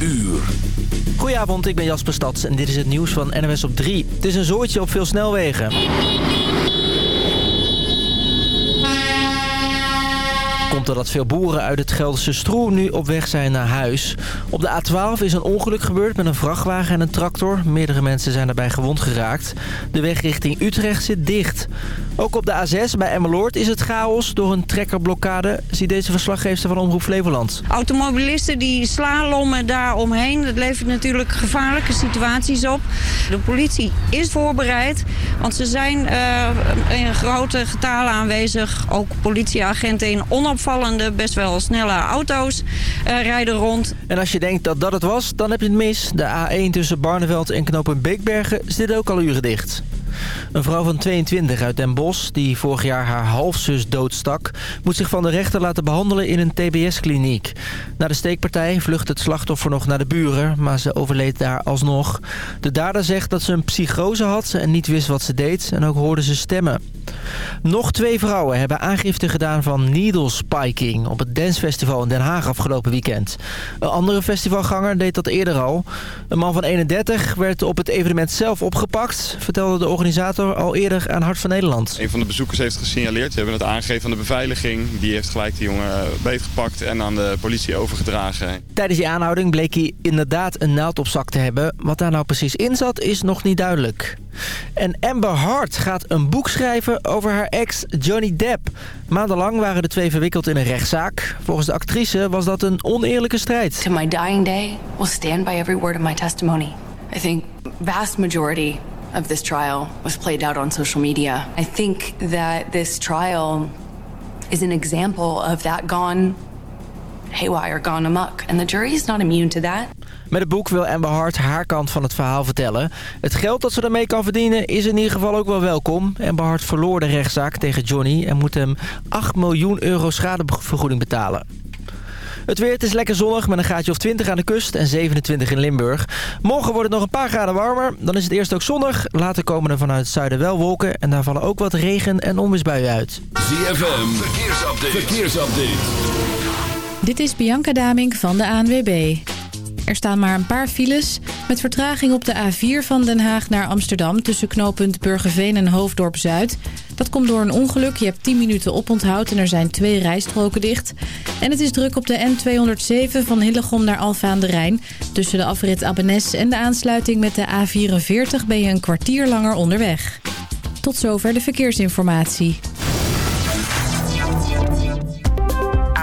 uur. Goedenavond, ik ben Jasper Stads en dit is het nieuws van NWS op 3. Het is een zooitje op veel snelwegen. Komt doordat veel boeren uit het Gelderse Stroe nu op weg zijn naar huis. Op de A12 is een ongeluk gebeurd met een vrachtwagen en een tractor. Meerdere mensen zijn daarbij gewond geraakt. De weg richting Utrecht zit dicht. Ook op de A6 bij Emmeloord is het chaos door een trekkerblokkade. Ziet deze verslaggever van Omroep Flevoland. Automobilisten die slalommen daar omheen. Dat levert natuurlijk gevaarlijke situaties op. De politie is voorbereid, want ze zijn uh, in grote getalen aanwezig. Ook politieagenten in onopvallende, best wel snelle auto's uh, rijden rond. En als je denkt dat dat het was, dan heb je het mis. De A1 tussen Barneveld en knopen Beekbergen zit ook al uren dicht. Een vrouw van 22 uit Den Bosch, die vorig jaar haar halfzus doodstak... moet zich van de rechter laten behandelen in een tbs-kliniek. Na de steekpartij vlucht het slachtoffer nog naar de buren, maar ze overleed daar alsnog. De dader zegt dat ze een psychose had en niet wist wat ze deed en ook hoorde ze stemmen. Nog twee vrouwen hebben aangifte gedaan van needle spiking op het dancefestival in Den Haag afgelopen weekend. Een andere festivalganger deed dat eerder al. Een man van 31 werd op het evenement zelf opgepakt, vertelde de organisator al eerder aan Hart van Nederland. Een van de bezoekers heeft gesignaleerd. We hebben het aangegeven aan de beveiliging. Die heeft gelijk die jongen beetgepakt en aan de politie overgedragen. Tijdens die aanhouding bleek hij inderdaad een naald op zak te hebben. Wat daar nou precies in zat is nog niet duidelijk. En Amber Hart gaat een boek schrijven over haar ex Johnny Depp. Maandenlang waren de twee verwikkeld in een rechtszaak. Volgens de actrice was dat een oneerlijke strijd. To my dying day will stand by every word of my testimony. I think vast majority of this trial was played out on social media. I think that this trial is an example of that gone haywire, gone amok. And the jury is not immune to that. Met het boek wil Amber Hart haar kant van het verhaal vertellen. Het geld dat ze ermee kan verdienen is in ieder geval ook wel welkom. Amber Hart verloor de rechtszaak tegen Johnny en moet hem 8 miljoen euro schadevergoeding betalen. Het weer, het is lekker zonnig met een gaatje of 20 aan de kust en 27 in Limburg. Morgen wordt het nog een paar graden warmer. Dan is het eerst ook zonnig. Later komen er vanuit het zuiden wel wolken. En daar vallen ook wat regen- en onweersbuien uit. ZFM, verkeersupdate. verkeersupdate. Dit is Bianca Daming van de ANWB. Er staan maar een paar files met vertraging op de A4 van Den Haag naar Amsterdam... tussen knooppunt Burgerveen en Hoofddorp-Zuid. Dat komt door een ongeluk. Je hebt 10 minuten oponthoud en er zijn twee rijstroken dicht. En het is druk op de N207 van Hillegom naar Alfa aan de Rijn. Tussen de afrit Abbenes en de aansluiting met de A44 ben je een kwartier langer onderweg. Tot zover de verkeersinformatie.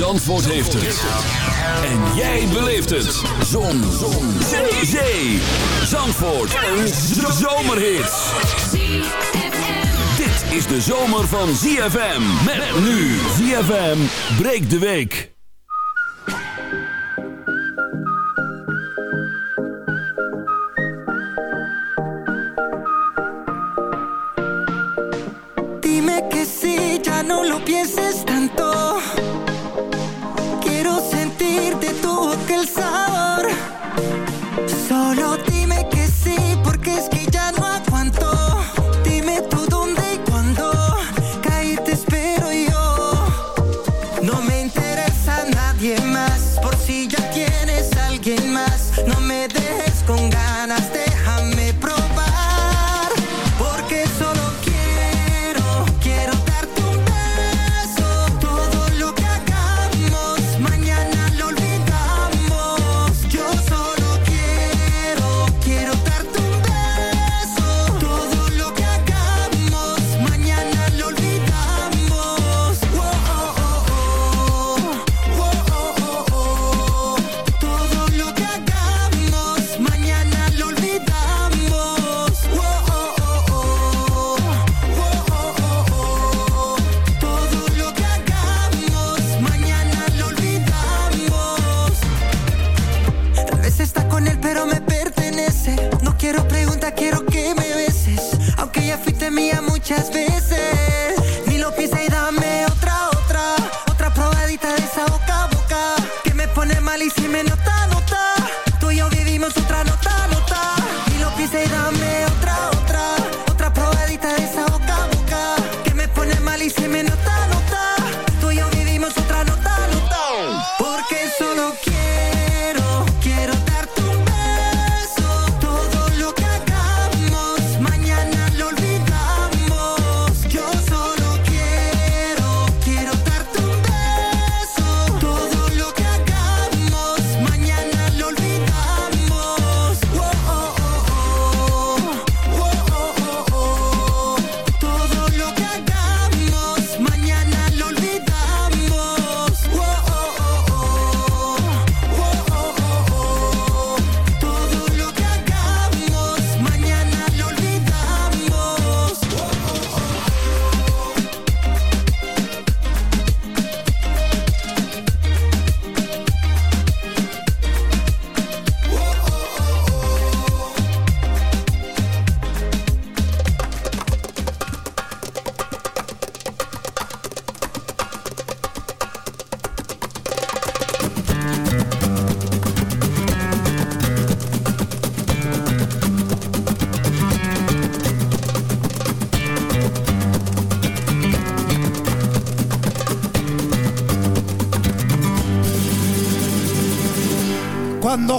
Zandvoort heeft het. En jij beleeft het. Zon. Zon. Zee. Zee. Zandvoort. Een zomerhit. Dit is de zomer van ZFM. Met nu ZFM breekt de week. Dime que sí, ya no lo pienses tanto. sun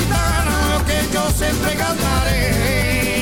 rumba taitana, que yo siempre cantaré.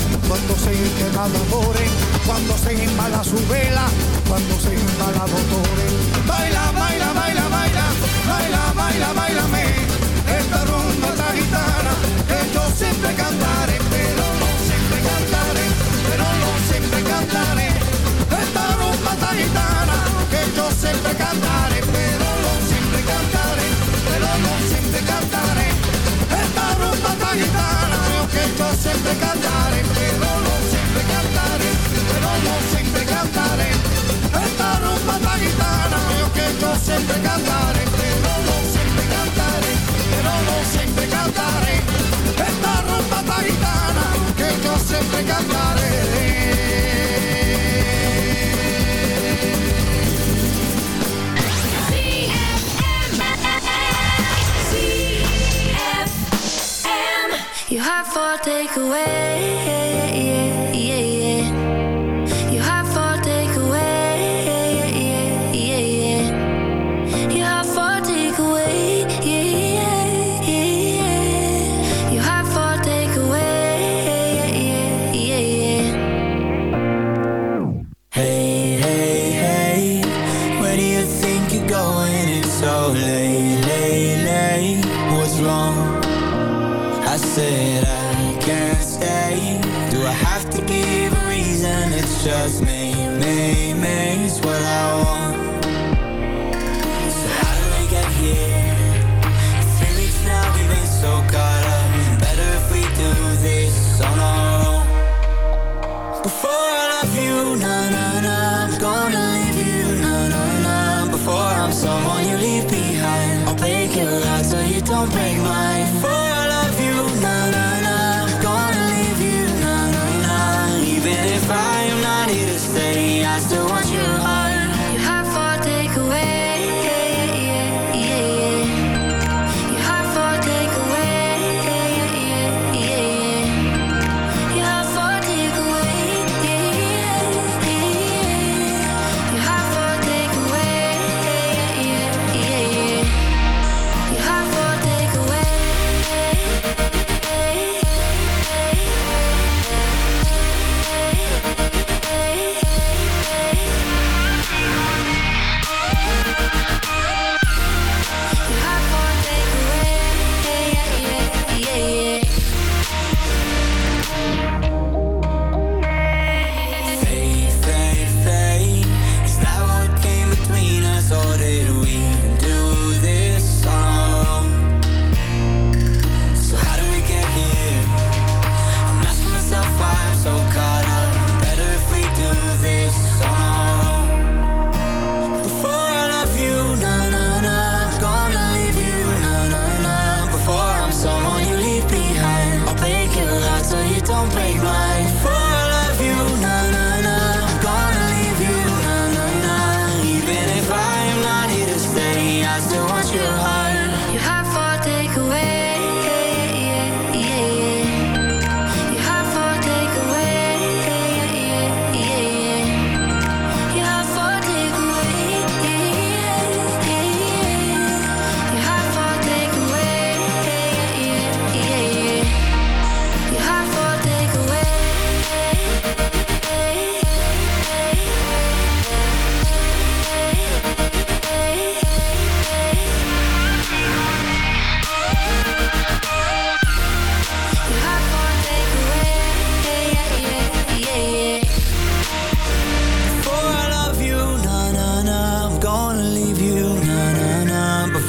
cuando se quema de amores, cuando se inmala su vela, cuando se inmala dolores. Baila, baila, baila, baila, baila, baila, bailame, esta rumba esta gitana, que yo siempre cantaré, pero no siempre cantaré, pero no siempre cantaré. Esta rumba esta gitana, que yo siempre cantaré, siempre cantaré. You have for takeaway.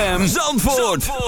ZFM Zandvoort.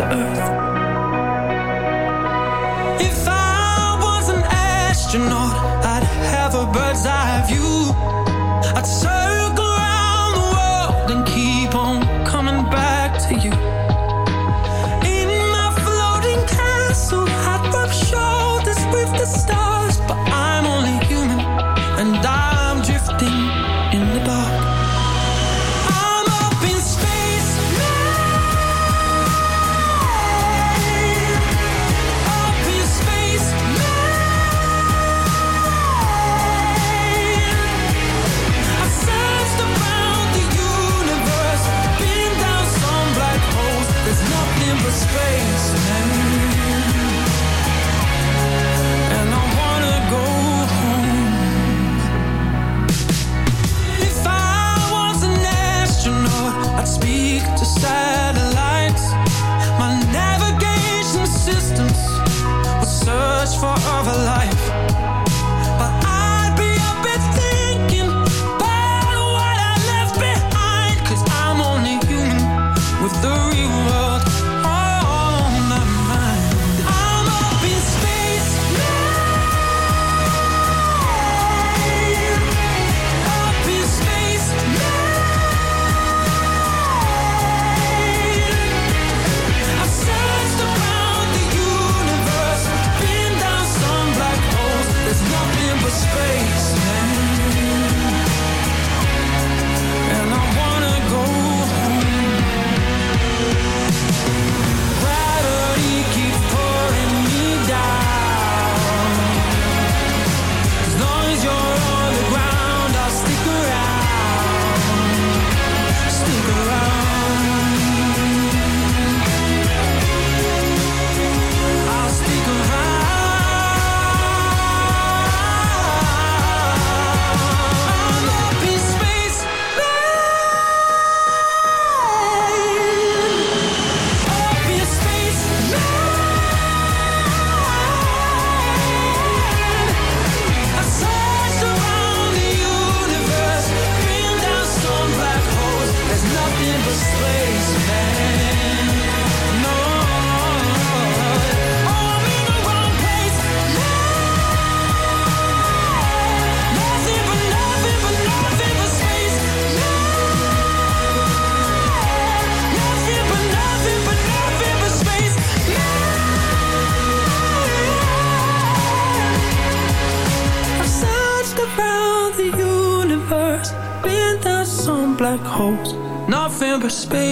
To earth. If I was an astronaut, space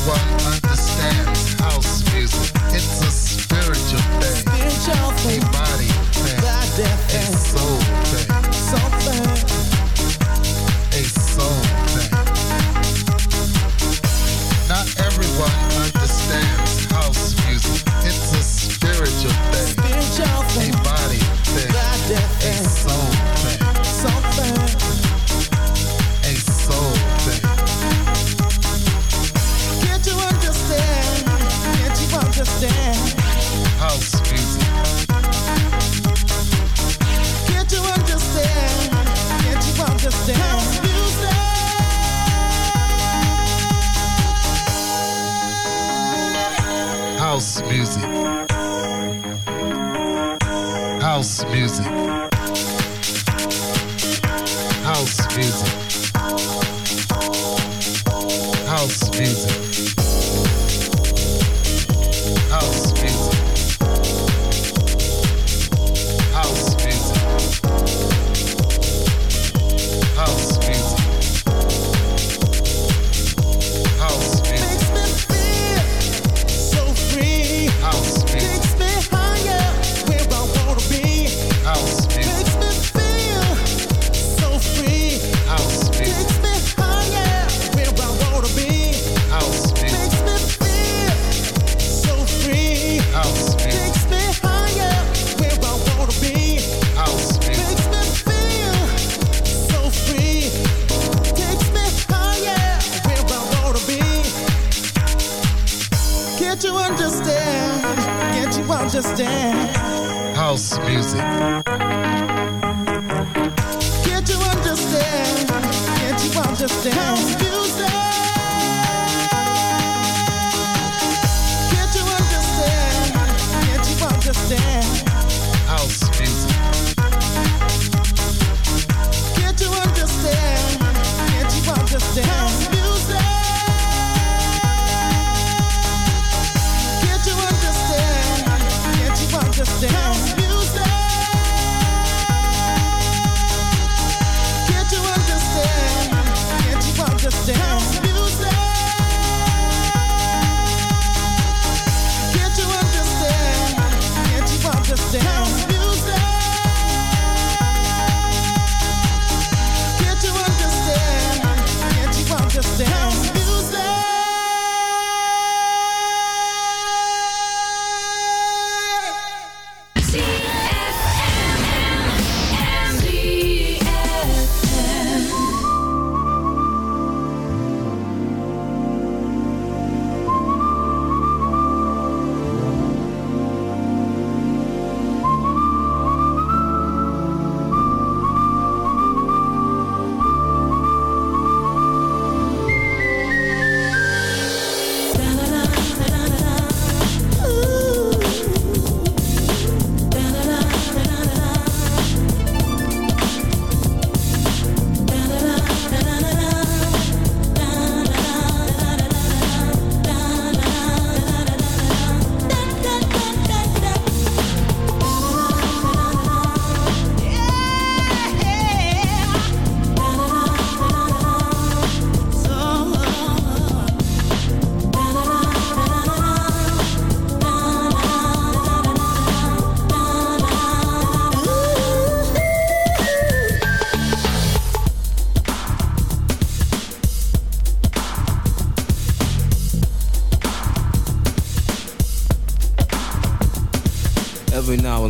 everyone understands house music. It's a spiritual thing. Spiritual thing. Can't you understand? Can't you understand?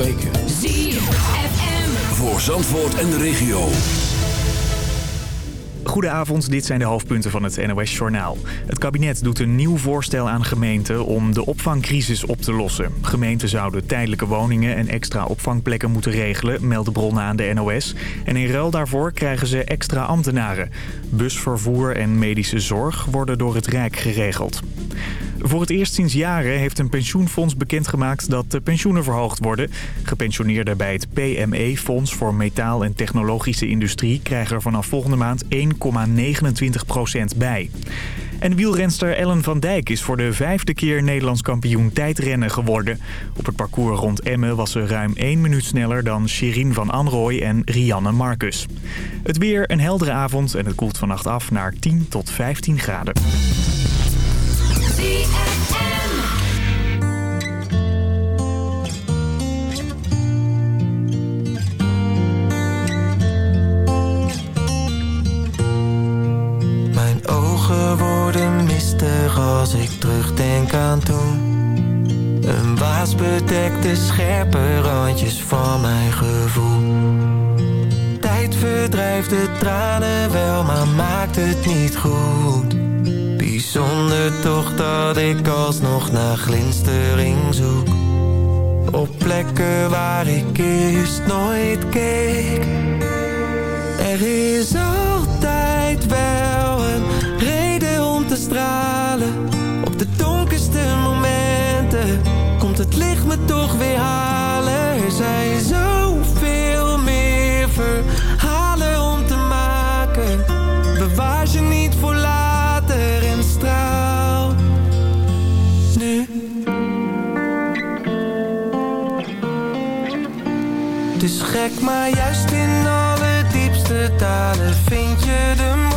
Baker. Voor Zandvoort en de regio. Goedenavond, dit zijn de hoofdpunten van het NOS-journaal. Het kabinet doet een nieuw voorstel aan gemeenten om de opvangcrisis op te lossen. Gemeenten zouden tijdelijke woningen en extra opvangplekken moeten regelen, melden bronnen aan de NOS. En in ruil daarvoor krijgen ze extra ambtenaren. Busvervoer en medische zorg worden door het Rijk geregeld. Voor het eerst sinds jaren heeft een pensioenfonds bekendgemaakt dat de pensioenen verhoogd worden. Gepensioneerden bij het PME, Fonds voor Metaal en Technologische Industrie, krijgen er vanaf volgende maand 1,29% bij. En wielrenster Ellen van Dijk is voor de vijfde keer Nederlands kampioen tijdrennen geworden. Op het parcours rond Emmen was ze ruim 1 minuut sneller dan Shirin van Anrooy en Rianne Marcus. Het weer een heldere avond en het koelt vannacht af naar 10 tot 15 graden. Scherpe randjes van mijn gevoel. Tijd verdrijft de tranen wel, maar maakt het niet goed. Bijzonder toch dat ik alsnog naar glinstering zoek. Op plekken waar ik eerst nooit keek. Er is altijd wel een reden om te stralen. Op de donkerste momenten zich me toch weer halen. Er zijn zoveel meer verhalen om te maken. Bewaar ze niet voor later en straal nu. is gek, maar juist in alle diepste talen vind je de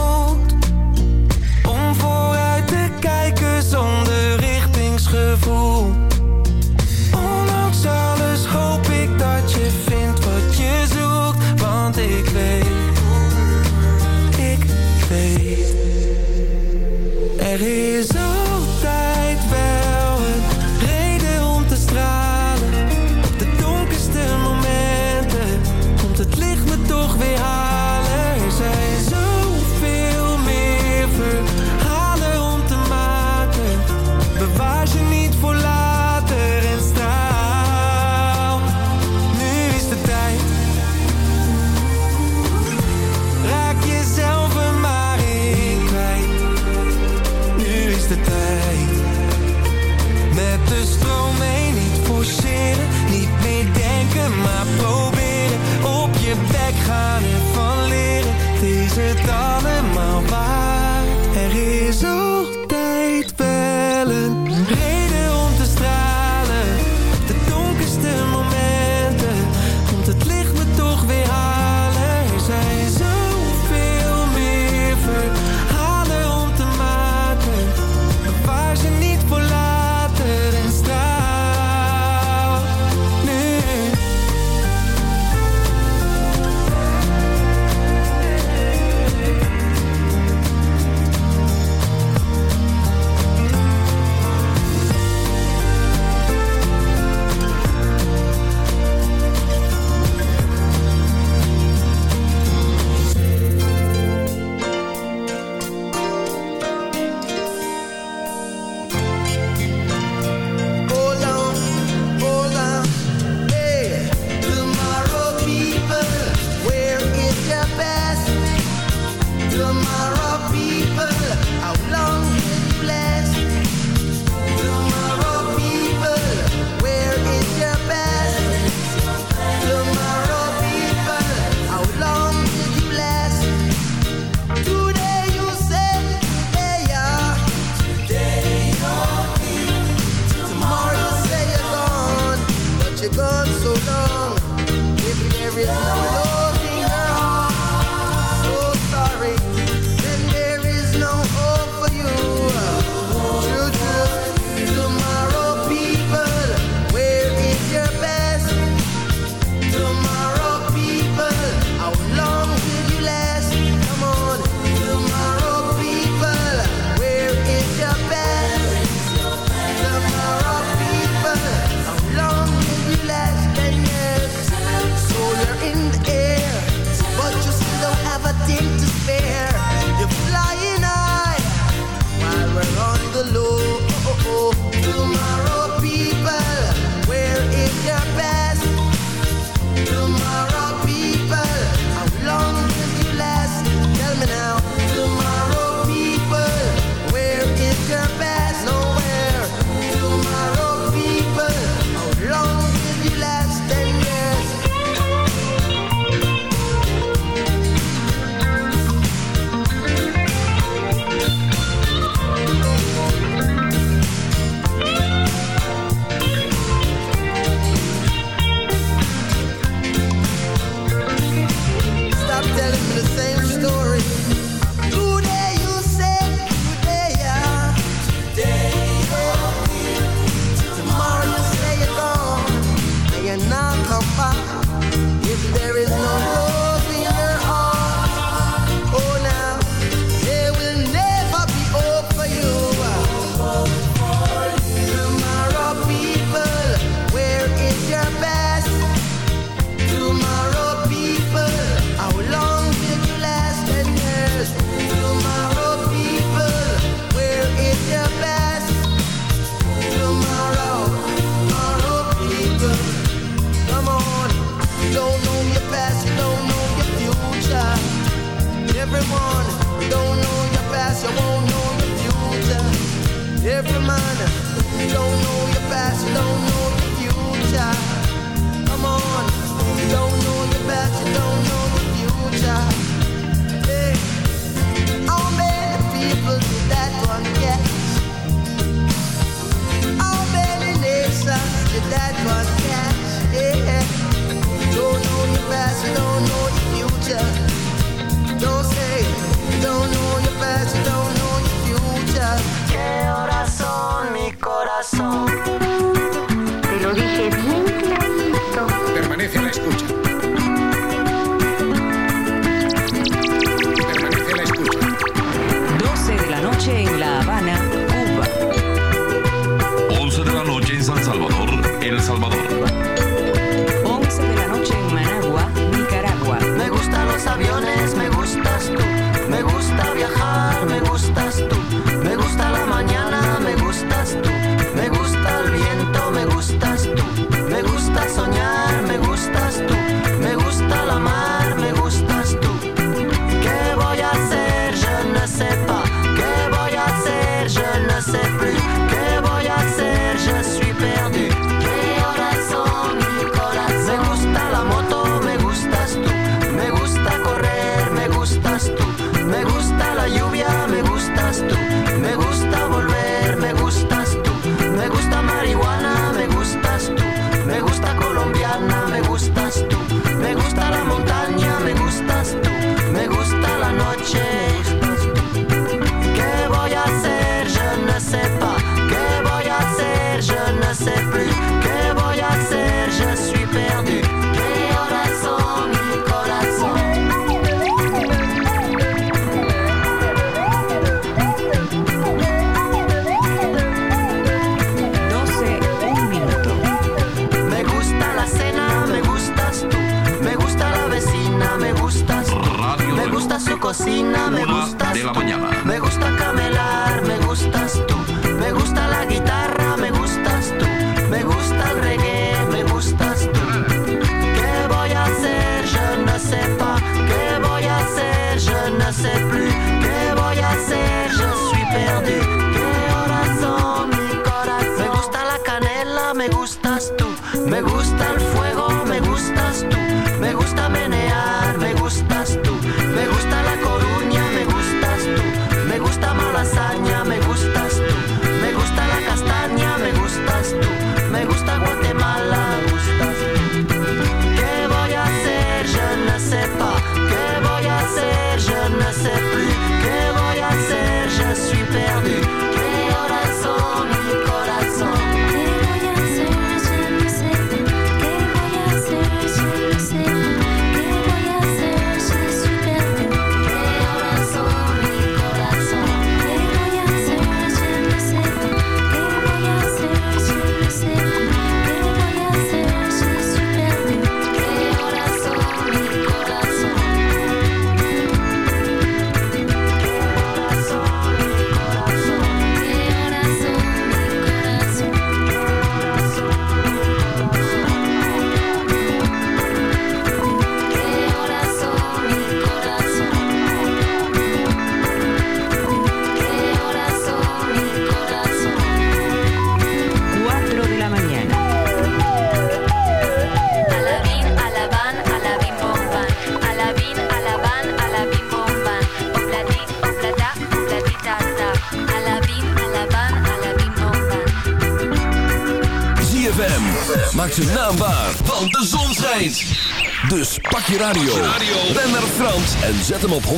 Zet hem op 106.9. 106.9.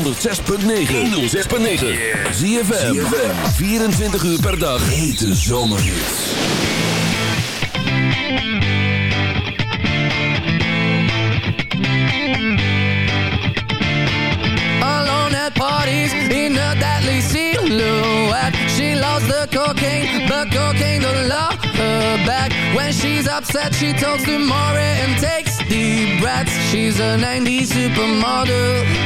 Zie je 24 uur per dag. Hete zomer Alone at parties in a deadly silhouette. She loves the cocaine, but cocaine don't love her back. When she's upset, she talks to Maury and takes deep breaths. She's a 90s supermodel.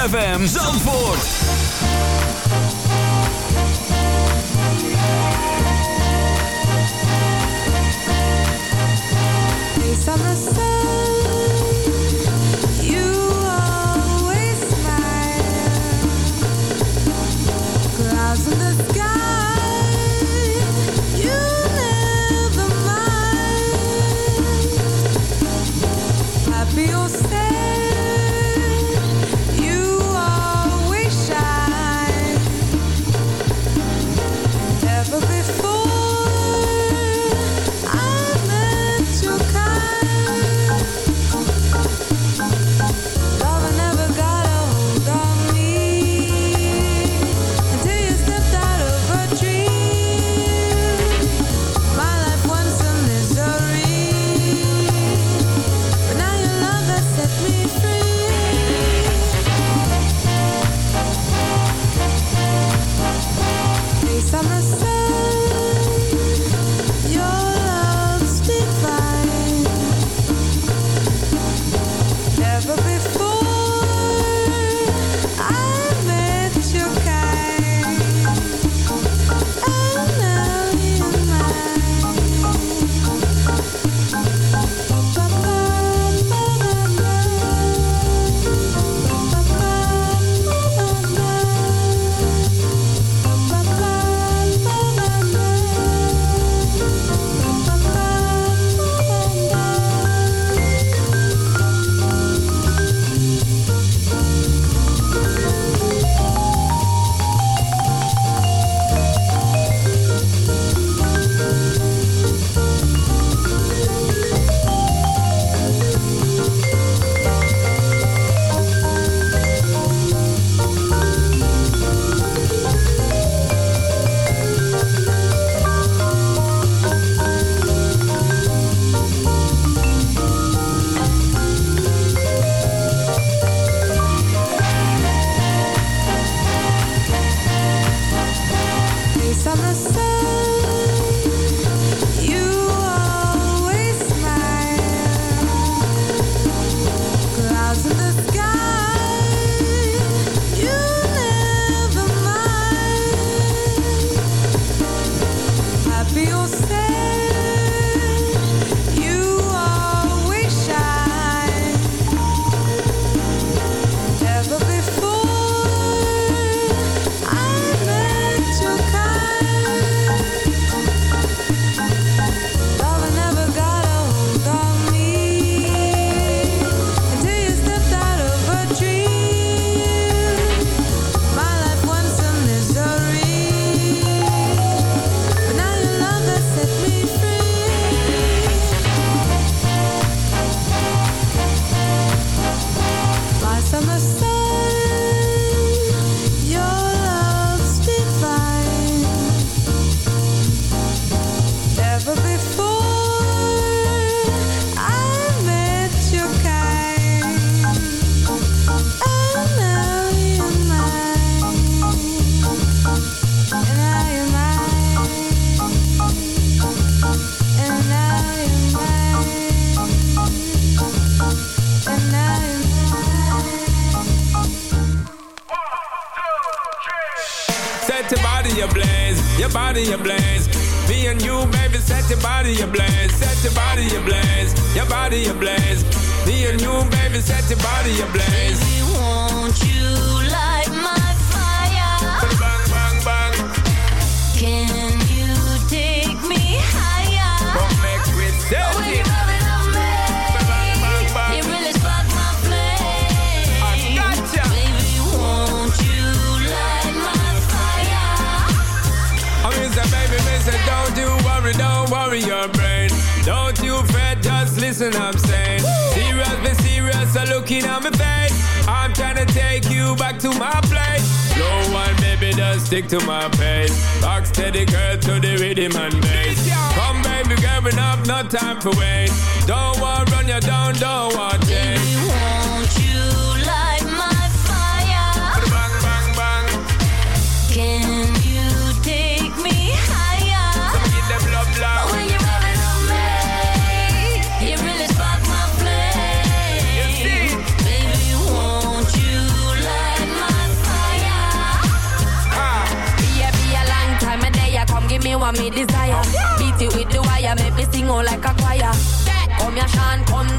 ZFM Zandvoort.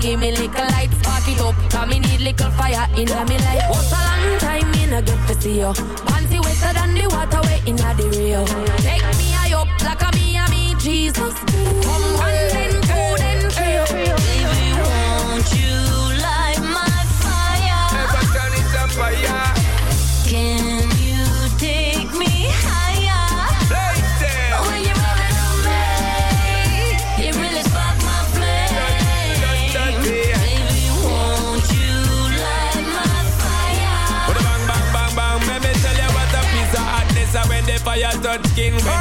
give me little light, spark it up. Cause me need little fire in my life. What a long time in a get to see you. Panty wetter than the water way in the Rio. Take me high up like a me and me Jesus. Come one, then two, then three. mustard skin when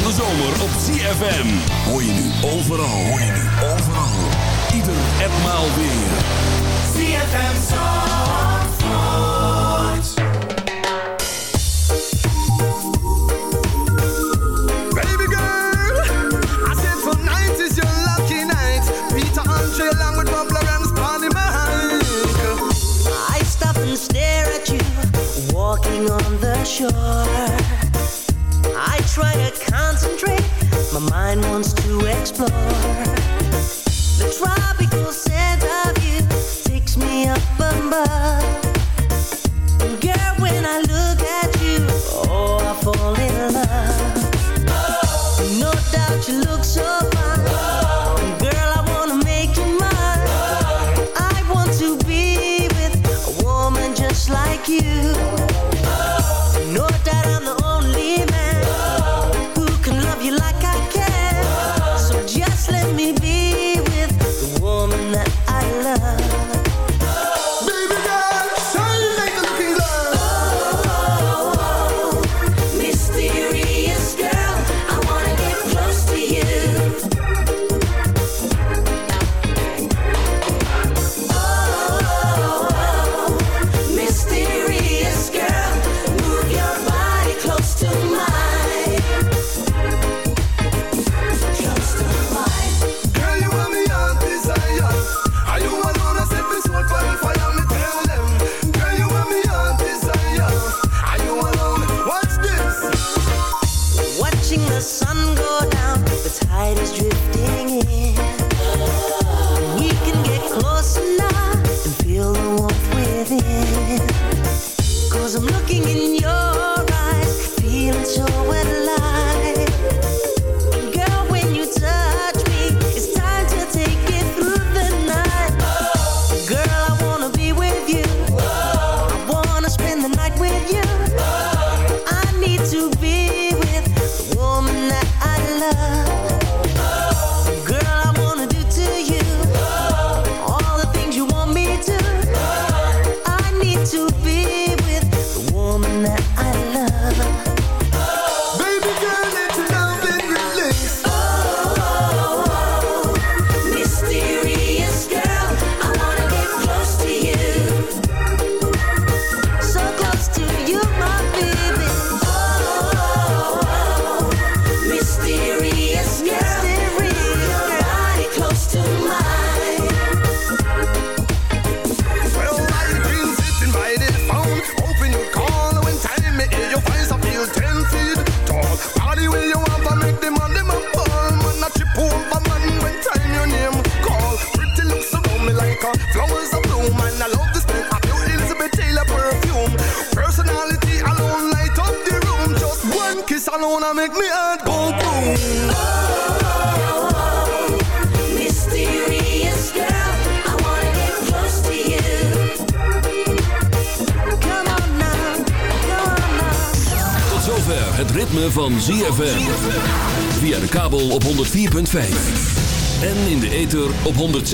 van de zomer op CFM. Hoor je nu overal, hoor je nu overal. Ieder en maal weer. CFM Zandvoort. Baby girl, I said tonight is your lucky night. Peter Andre lang with Bob Lawrence, party Mike. I stop and stare at you, walking on the shore. I try to my mind wants to explore.